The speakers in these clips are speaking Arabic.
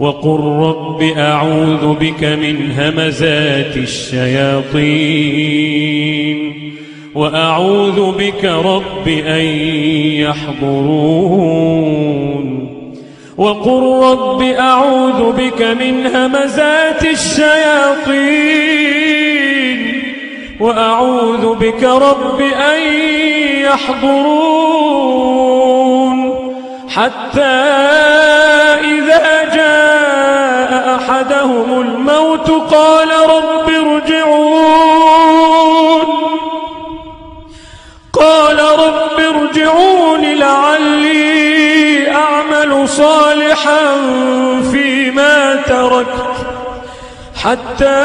وقل رب أعوذ بك من همزات الشياطين وأعوذ بك رب أن يحضرون وقل رب أعوذ بك من همزات الشياطين وأعوذ بك رب أن يحضرون حتى الموت قال رب ارجعون. قال رب ارجعون لعلي أعمل صالحا فيما تركت. حتى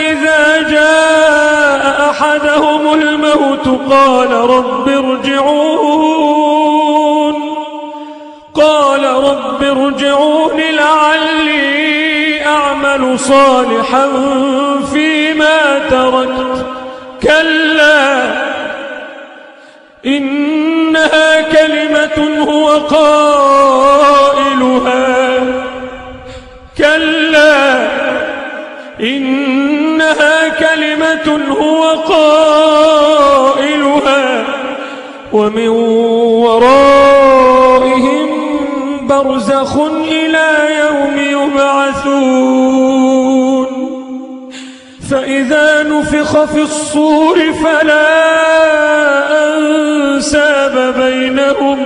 إذا جاء أحدهم الموت قال رب ارجعون. قال رب ارجعون أعمل صالحا فيما تركت كلا إنها كلمة هو قائلها. كلا إنها كلمة هو قائلها. ومن ورائهم برزخ إلى يوم يبعثون. فإذا نفخ في الصور فلا أنساب بينهم.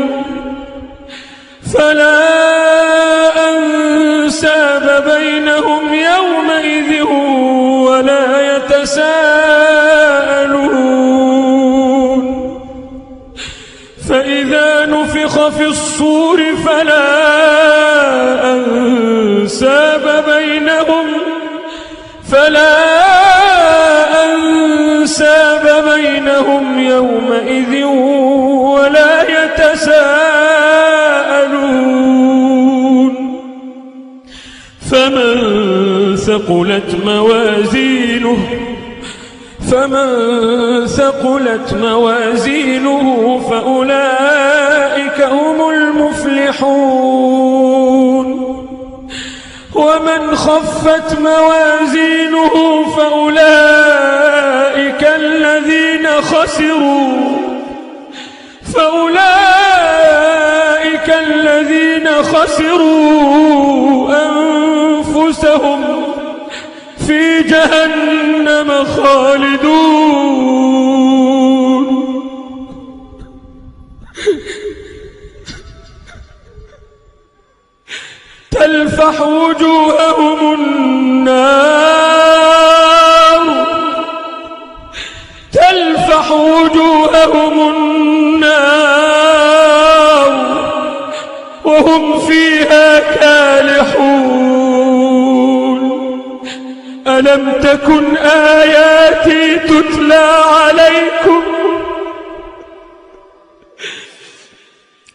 فلا أنساب بينهم يومئذ ولا يتساءلون. فإذا نفخ في الصور فلا بينهم يومئذ ولا يتساءلون فمن ثقلت موازينه فمن ثقلت موازينه فأولئك هم المفلحون ومن خفت موازينه فأولئك خسروا فأولئك الذين خسروا أنفسهم في جهنم خالدون. تلفح وجوههم النار. وهم فيها كالحون. ألم تكن آياتي تتلى عليكم؟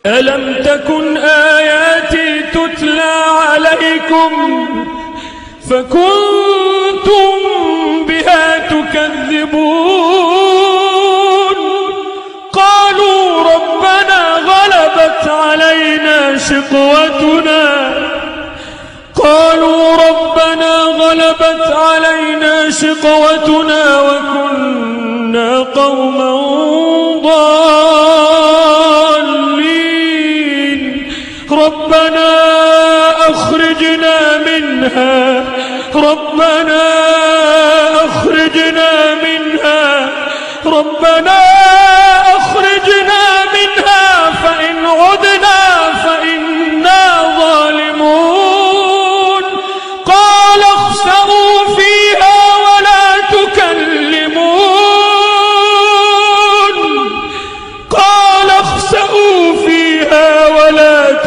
ألم تكن آياتي تتلى عليكم؟ فكنتم شقوتنا. قالوا ربنا غلبت علينا شقوتنا وكنا قوما ضالين. ربنا أخرجنا منها. ربنا أخرجنا منها. ربنا أخرجنا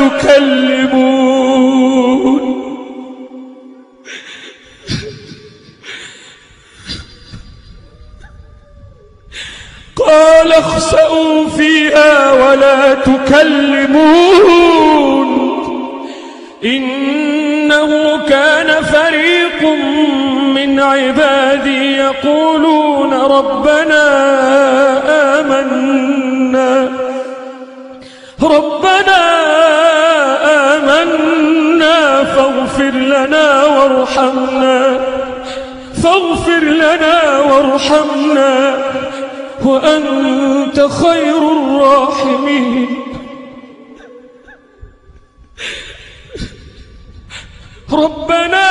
ولا تكلمون قال اخسئوا فيها ولا تكلمون. إنه كان فريق من عبادي يقولون ربنا آمنا. ربنا فاغفر لنا وارحمنا. فاغفر لنا وارحمنا. وأنت خير الراحمين. ربنا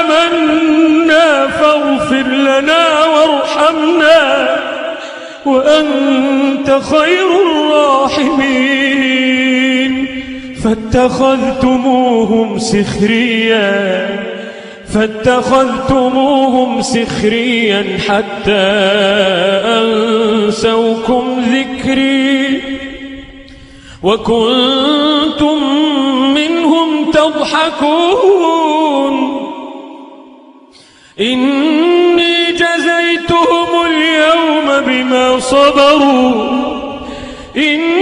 آمنا فاغفر لنا وارحمنا. وأنت خير الراحمين. فاتخذتموهم سخريا فاتخذتموهم سخريا حتى أنسوكم ذكري. وكنتم منهم تضحكون. إني جزيتهم اليوم بما صبروا. إني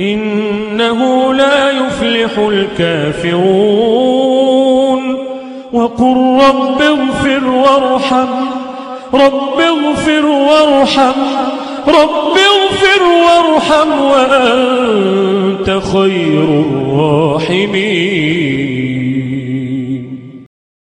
إنه لا يفلح الكافرون. وقل رب اغفر وارحم رب اغفر وارحم رب اغفر وارحم وأنت خير الراحمين.